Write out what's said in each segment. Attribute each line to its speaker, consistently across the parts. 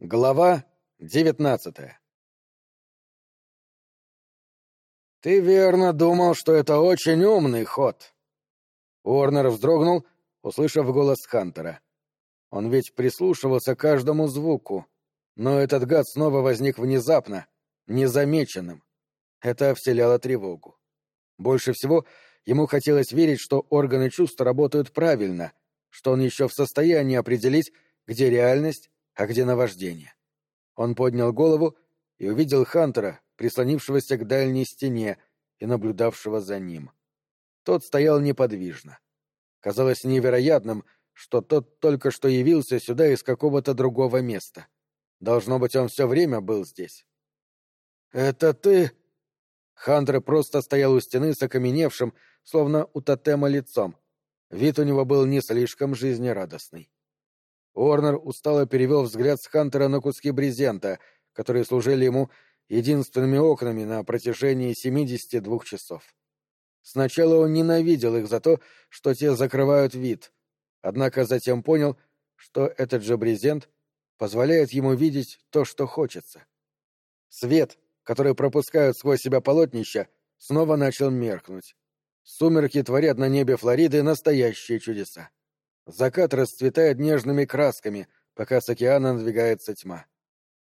Speaker 1: Глава девятнадцатая «Ты верно думал, что это очень умный ход!» Уорнер вздрогнул, услышав голос Хантера. Он ведь прислушивался к каждому звуку, но этот гад снова возник внезапно, незамеченным. Это вселяло тревогу. Больше всего ему хотелось верить, что органы чувств работают правильно, что он еще в состоянии определить, где реальность, а где наваждение. Он поднял голову и увидел Хантера, прислонившегося к дальней стене и наблюдавшего за ним. Тот стоял неподвижно. Казалось невероятным, что тот только что явился сюда из какого-то другого места. Должно быть, он все время был здесь. «Это ты?» Хантер просто стоял у стены с окаменевшим, словно у тотема лицом. Вид у него был не слишком жизнерадостный. Уорнер устало перевел взгляд с Хантера на куски брезента, которые служили ему единственными окнами на протяжении 72 часов. Сначала он ненавидел их за то, что те закрывают вид, однако затем понял, что этот же брезент позволяет ему видеть то, что хочется. Свет, который пропускают сквозь себя полотнища, снова начал меркнуть. Сумерки творят на небе Флориды настоящие чудеса. Закат расцветает нежными красками, пока с океана надвигается тьма.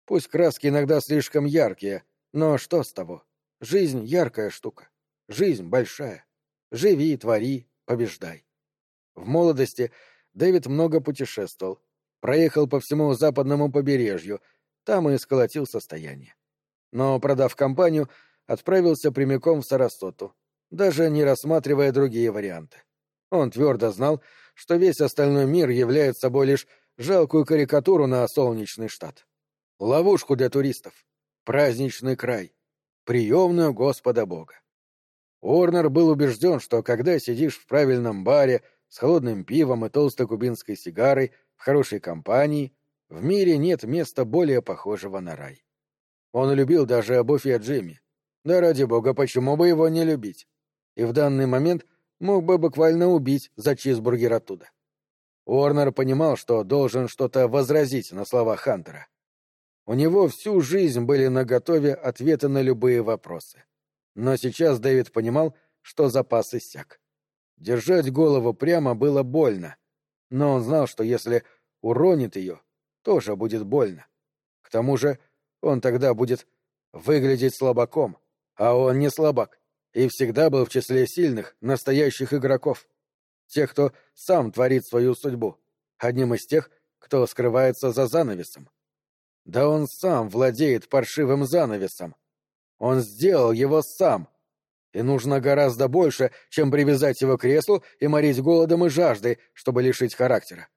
Speaker 1: Пусть краски иногда слишком яркие, но что с того? Жизнь — яркая штука. Жизнь большая. Живи, твори, побеждай. В молодости Дэвид много путешествовал. Проехал по всему западному побережью, там и сколотил состояние. Но, продав компанию, отправился прямиком в Сарасоту, даже не рассматривая другие варианты. Он твердо знал, что весь остальной мир является собой лишь жалкую карикатуру на солнечный штат. Ловушку для туристов. Праздничный край. Приемную Господа Бога. Уорнер был убежден, что когда сидишь в правильном баре с холодным пивом и толстой кубинской сигарой в хорошей компании, в мире нет места более похожего на рай. Он любил даже Буффи Джимми. Да ради бога, почему бы его не любить? И в данный момент мог бы буквально убить за чизбургер оттуда. Уорнер понимал, что должен что-то возразить на слова Хантера. У него всю жизнь были наготове ответы на любые вопросы. Но сейчас Дэвид понимал, что запас иссяк. Держать голову прямо было больно, но он знал, что если уронит ее, тоже будет больно. К тому же он тогда будет выглядеть слабаком, а он не слабак и всегда был в числе сильных, настоящих игроков. Тех, кто сам творит свою судьбу, одним из тех, кто скрывается за занавесом. Да он сам владеет паршивым занавесом. Он сделал его сам. И нужно гораздо больше, чем привязать его к креслу и морить голодом и жаждой, чтобы лишить характера.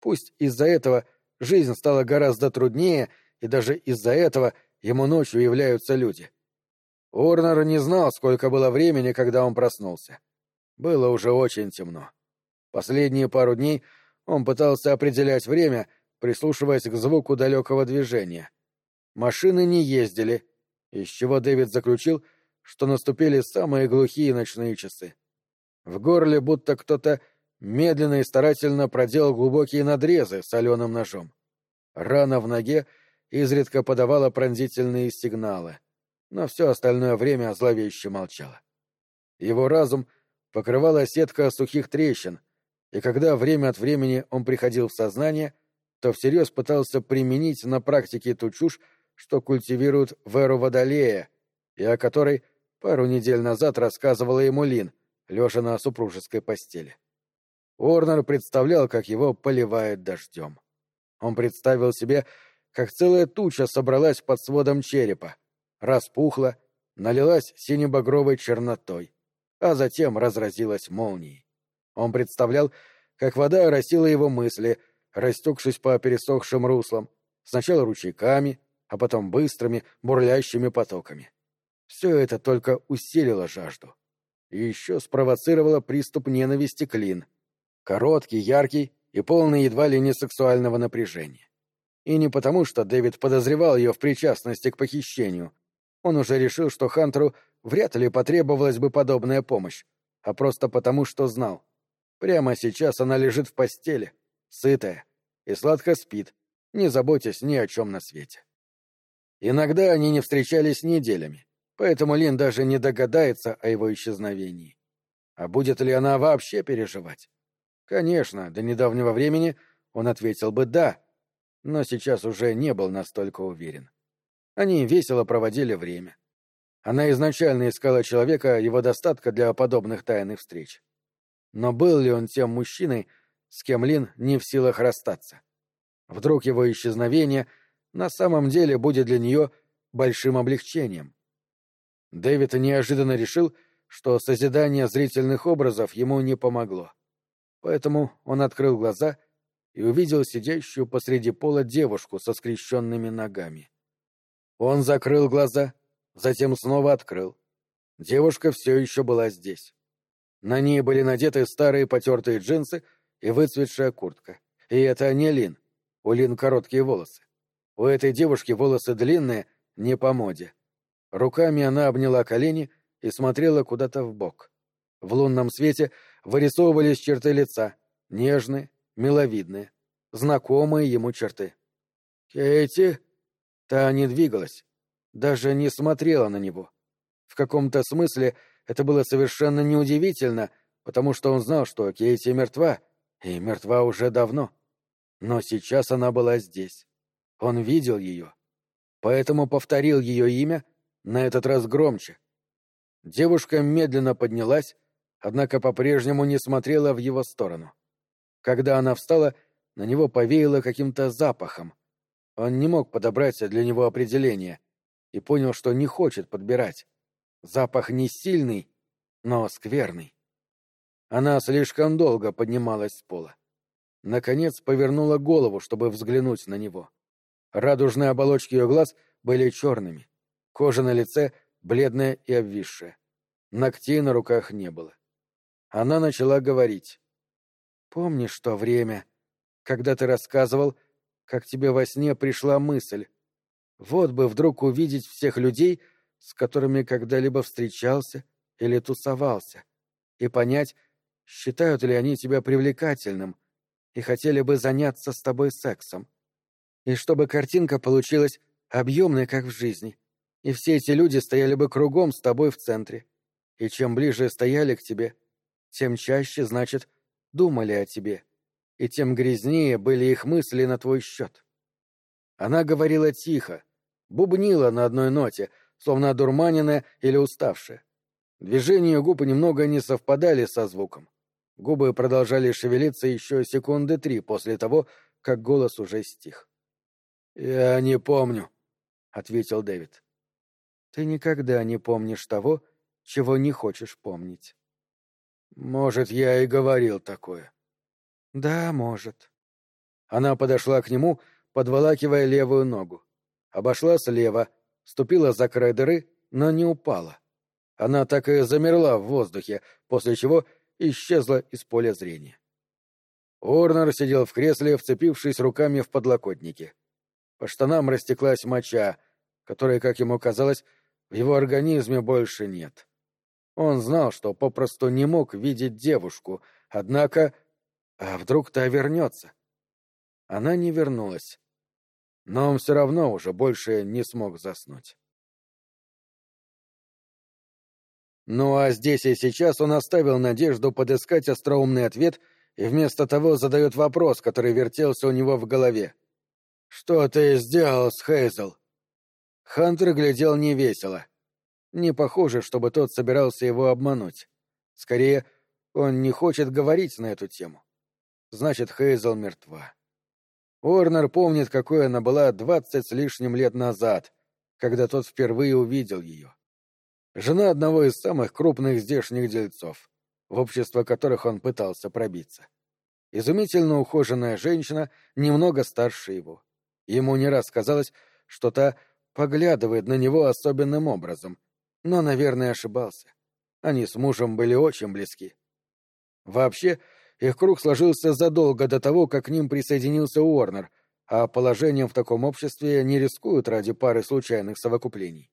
Speaker 1: Пусть из-за этого жизнь стала гораздо труднее, и даже из-за этого ему ночью являются люди. Урнер не знал, сколько было времени, когда он проснулся. Было уже очень темно. Последние пару дней он пытался определять время, прислушиваясь к звуку далекого движения. Машины не ездили, из чего Дэвид заключил, что наступили самые глухие ночные часы. В горле будто кто-то медленно и старательно проделал глубокие надрезы соленым ножом. Рана в ноге изредка подавала пронзительные сигналы но все остальное время зловеще молчало. Его разум покрывала сетка сухих трещин, и когда время от времени он приходил в сознание, то всерьез пытался применить на практике ту чушь, что культивируют в эру Водолея, и о которой пару недель назад рассказывала ему Лин, лежа на супружеской постели. Уорнер представлял, как его поливает дождем. Он представил себе, как целая туча собралась под сводом черепа, распухла, налилась синебагровой чернотой, а затем разразилась молнией. Он представлял, как вода оросила его мысли, растекшись по пересохшим руслам, сначала ручейками, а потом быстрыми, бурлящими потоками. Все это только усилило жажду. И еще спровоцировало приступ ненависти к Лин. Короткий, яркий и полный едва ли не сексуального напряжения. И не потому, что Дэвид подозревал ее в причастности к похищению, он уже решил, что Хантеру вряд ли потребовалась бы подобная помощь, а просто потому, что знал. Прямо сейчас она лежит в постели, сытая, и сладко спит, не заботясь ни о чем на свете. Иногда они не встречались неделями, поэтому Лин даже не догадается о его исчезновении. А будет ли она вообще переживать? Конечно, до недавнего времени он ответил бы «да», но сейчас уже не был настолько уверен. Они весело проводили время. Она изначально искала человека его достатка для подобных тайных встреч. Но был ли он тем мужчиной, с кем Лин не в силах расстаться? Вдруг его исчезновение на самом деле будет для нее большим облегчением. Дэвид неожиданно решил, что созидание зрительных образов ему не помогло. Поэтому он открыл глаза и увидел сидящую посреди пола девушку со скрещенными ногами. Он закрыл глаза, затем снова открыл. Девушка все еще была здесь. На ней были надеты старые потертые джинсы и выцветшая куртка. И это не Лин. У Лин короткие волосы. У этой девушки волосы длинные, не по моде. Руками она обняла колени и смотрела куда-то в бок. В лунном свете вырисовывались черты лица, нежные, миловидные, знакомые ему черты. «Кейти?» Та не двигалась, даже не смотрела на него. В каком-то смысле это было совершенно неудивительно, потому что он знал, что Кейти мертва, и мертва уже давно. Но сейчас она была здесь. Он видел ее. Поэтому повторил ее имя, на этот раз громче. Девушка медленно поднялась, однако по-прежнему не смотрела в его сторону. Когда она встала, на него повеяло каким-то запахом. Он не мог подобрать для него определение и понял, что не хочет подбирать. Запах не сильный, но скверный. Она слишком долго поднималась с пола. Наконец повернула голову, чтобы взглянуть на него. Радужные оболочки ее глаз были черными. Кожа на лице бледная и обвисшая. Ногтей на руках не было. Она начала говорить. «Помнишь то время, когда ты рассказывал, как тебе во сне пришла мысль? Вот бы вдруг увидеть всех людей, с которыми когда-либо встречался или тусовался, и понять, считают ли они тебя привлекательным и хотели бы заняться с тобой сексом. И чтобы картинка получилась объемной, как в жизни, и все эти люди стояли бы кругом с тобой в центре. И чем ближе стояли к тебе, тем чаще, значит, думали о тебе, и тем грязнее были их мысли на твой счет. Она говорила тихо, бубнила на одной ноте, словно одурманенная или уставшая. Движения губ немного не совпадали со звуком. Губы продолжали шевелиться еще секунды три после того, как голос уже стих. «Я не помню», — ответил Дэвид. «Ты никогда не помнишь того, чего не хочешь помнить. Может, я и говорил такое. Да, может. Она подошла к нему, подволакивая левую ногу. Обошла слева, ступила за край дыры, но не упала. Она так и замерла в воздухе, после чего исчезла из поля зрения. Орнер сидел в кресле, вцепившись руками в подлокотники. По штанам растеклась моча, которая, как ему казалось, в его организме больше нет. Он знал, что попросту не мог видеть девушку, однако... А вдруг та вернется? Она не вернулась. Но он все равно уже больше не смог заснуть. Ну а здесь и сейчас он оставил надежду подыскать остроумный ответ и вместо того задает вопрос, который вертелся у него в голове. «Что ты сделал с Хейзел?» Хантер глядел невесело. Не похоже, чтобы тот собирался его обмануть. Скорее, он не хочет говорить на эту тему. Значит, Хейзел мертва. Уорнер помнит, какой она была двадцать с лишним лет назад, когда тот впервые увидел ее. Жена одного из самых крупных здешних дельцов, в общество которых он пытался пробиться. Изумительно ухоженная женщина, немного старше его. Ему не раз казалось, что та поглядывает на него особенным образом, но, наверное, ошибался. Они с мужем были очень близки. Вообще, их круг сложился задолго до того, как к ним присоединился Уорнер, а положением в таком обществе не рискуют ради пары случайных совокуплений.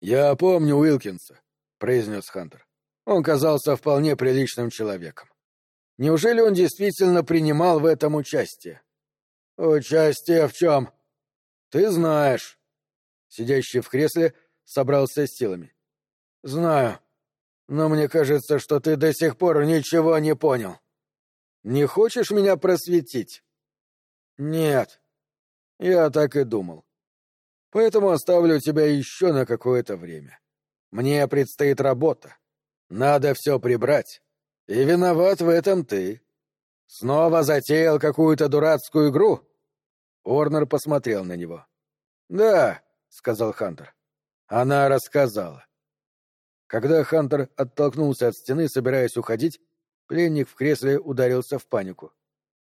Speaker 1: «Я помню Уилкинса», — произнес Хантер. Он казался вполне приличным человеком. Неужели он действительно принимал в этом участие? «Участие в чем?» «Ты знаешь». Сидящий в кресле собрался с силами. «Знаю. Но мне кажется, что ты до сих пор ничего не понял. Не хочешь меня просветить?» «Нет. Я так и думал. Поэтому оставлю тебя еще на какое-то время. Мне предстоит работа. Надо все прибрать. И виноват в этом ты. Снова затеял какую-то дурацкую игру?» Орнер посмотрел на него. «Да», — сказал Хантер. «Она рассказала». Когда Хантер оттолкнулся от стены, собираясь уходить, пленник в кресле ударился в панику.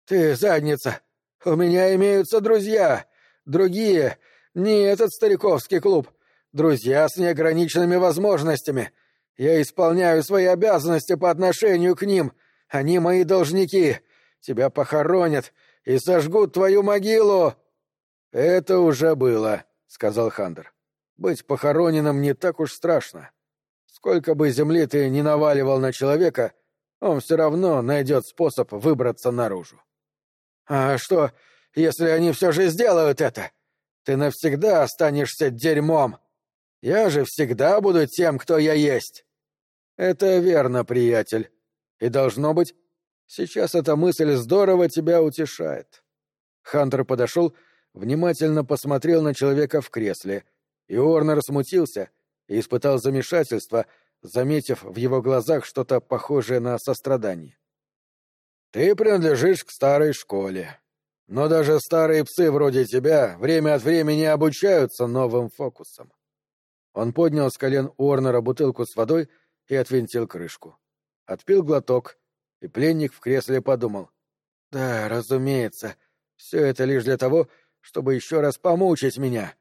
Speaker 1: «Ты задница! У меня имеются друзья! Другие! Не этот стариковский клуб! Друзья с неограниченными возможностями! Я исполняю свои обязанности по отношению к ним! Они мои должники! Тебя похоронят и сожгут твою могилу!» «Это уже было», — сказал Хантер. «Быть похороненным не так уж страшно. Сколько бы земли ты ни наваливал на человека, он все равно найдет способ выбраться наружу». «А что, если они все же сделают это? Ты навсегда останешься дерьмом. Я же всегда буду тем, кто я есть». «Это верно, приятель. И должно быть, сейчас эта мысль здорово тебя утешает». Хантер подошел внимательно посмотрел на человека в кресле, и Орнер смутился и испытал замешательство, заметив в его глазах что-то похожее на сострадание. «Ты принадлежишь к старой школе. Но даже старые псы вроде тебя время от времени обучаются новым фокусам». Он поднял с колен Уорнера бутылку с водой и отвинтил крышку. Отпил глоток, и пленник в кресле подумал. «Да, разумеется, все это лишь для того, чтобы еще раз помучить меня.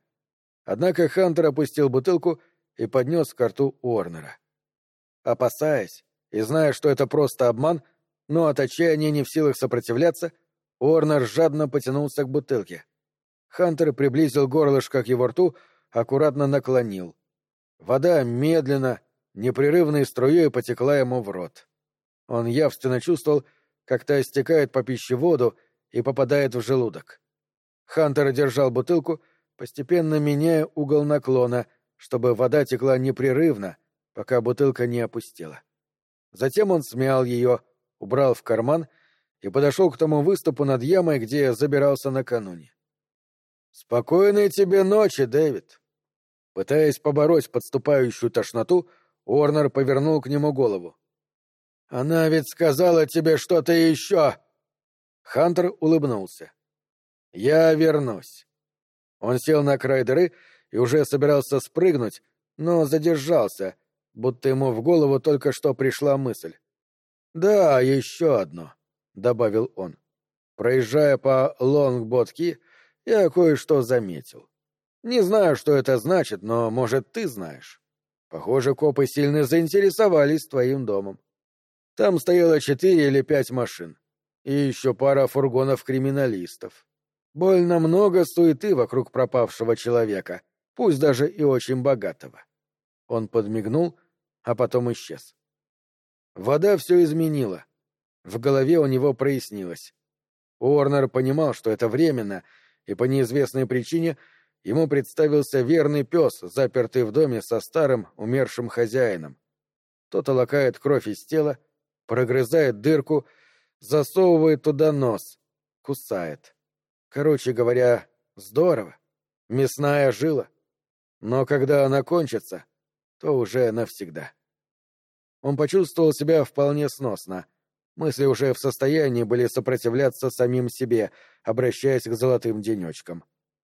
Speaker 1: Однако Хантер опустил бутылку и поднес к рту Уорнера. Опасаясь и зная, что это просто обман, но от отчаяния не в силах сопротивляться, Уорнер жадно потянулся к бутылке. Хантер приблизил горлышко к его рту, аккуратно наклонил. Вода медленно, непрерывной струей потекла ему в рот. Он явственно чувствовал, как та истекает по пищеводу и попадает в желудок. Хантер держал бутылку, постепенно меняя угол наклона, чтобы вода текла непрерывно, пока бутылка не опустела. Затем он смял ее, убрал в карман и подошел к тому выступу над ямой, где забирался накануне. «Спокойной тебе ночи, Дэвид!» Пытаясь побороть подступающую тошноту, Уорнер повернул к нему голову. «Она ведь сказала тебе что-то еще!» Хантер улыбнулся. «Я вернусь». Он сел на край дыры и уже собирался спрыгнуть, но задержался, будто ему в голову только что пришла мысль. «Да, еще одно», — добавил он. Проезжая по Лонгботки, я кое-что заметил. Не знаю, что это значит, но, может, ты знаешь. Похоже, копы сильно заинтересовались твоим домом. Там стояло четыре или пять машин. И еще пара фургонов криминалистов. Больно много суеты вокруг пропавшего человека, пусть даже и очень богатого. Он подмигнул, а потом исчез. Вода все изменила. В голове у него прояснилось. Уорнер понимал, что это временно, и по неизвестной причине ему представился верный пес, запертый в доме со старым, умершим хозяином. Тот лакает кровь из тела, прогрызает дырку, засовывает туда нос, кусает. Короче говоря, здорово. Мясная жила. Но когда она кончится, то уже навсегда. Он почувствовал себя вполне сносно. Мысли уже в состоянии были сопротивляться самим себе, обращаясь к золотым денечкам.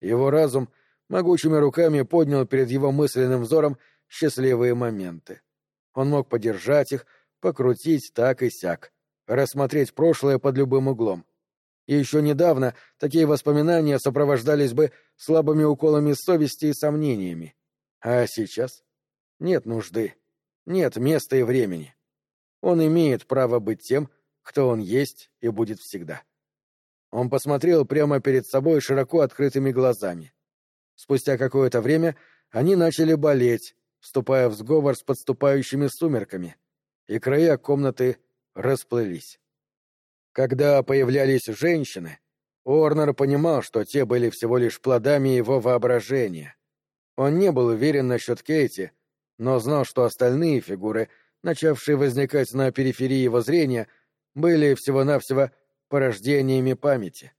Speaker 1: Его разум могучими руками поднял перед его мысленным взором счастливые моменты. Он мог подержать их, покрутить так и сяк, рассмотреть прошлое под любым углом и еще недавно такие воспоминания сопровождались бы слабыми уколами совести и сомнениями. А сейчас нет нужды, нет места и времени. Он имеет право быть тем, кто он есть и будет всегда. Он посмотрел прямо перед собой широко открытыми глазами. Спустя какое-то время они начали болеть, вступая в сговор с подступающими сумерками, и края комнаты расплылись. Когда появлялись женщины, Уорнер понимал, что те были всего лишь плодами его воображения. Он не был уверен насчет Кейти, но знал, что остальные фигуры, начавшие возникать на периферии его зрения, были всего-навсего порождениями памяти.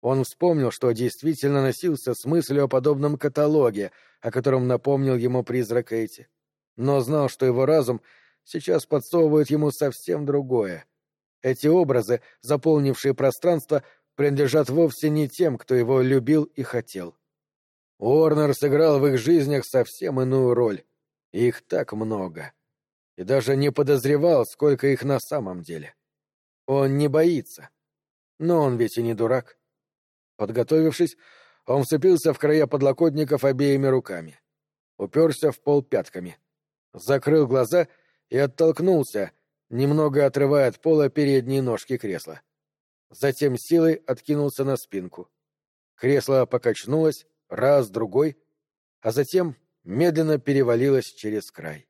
Speaker 1: Он вспомнил, что действительно носился с мыслью о подобном каталоге, о котором напомнил ему призрак Эйти. Но знал, что его разум сейчас подсовывает ему совсем другое. Эти образы, заполнившие пространство, принадлежат вовсе не тем, кто его любил и хотел. Уорнер сыграл в их жизнях совсем иную роль. Их так много. И даже не подозревал, сколько их на самом деле. Он не боится. Но он ведь и не дурак. Подготовившись, он вцепился в края подлокотников обеими руками. Уперся в пол пятками. Закрыл глаза и оттолкнулся, немного отрывая от пола передние ножки кресла. Затем силой откинулся на спинку. Кресло покачнулось, раз, другой, а затем медленно перевалилось через край.